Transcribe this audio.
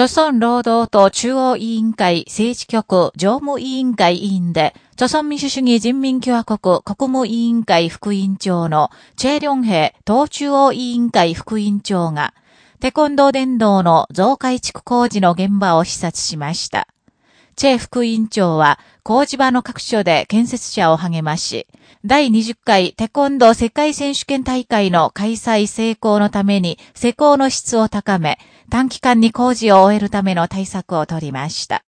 朝鮮労働党中央委員会政治局常務委員会委員で、朝鮮民主主義人民共和国国務委員会副委員長のチェ・リョンヘ党中央委員会副委員長が、テコンドー電動の増改築工事の現場を視察しました。チェ副委員長は工事場の各所で建設者を励まし、第20回テコンドー世界選手権大会の開催成功のために施工の質を高め、短期間に工事を終えるための対策を取りました。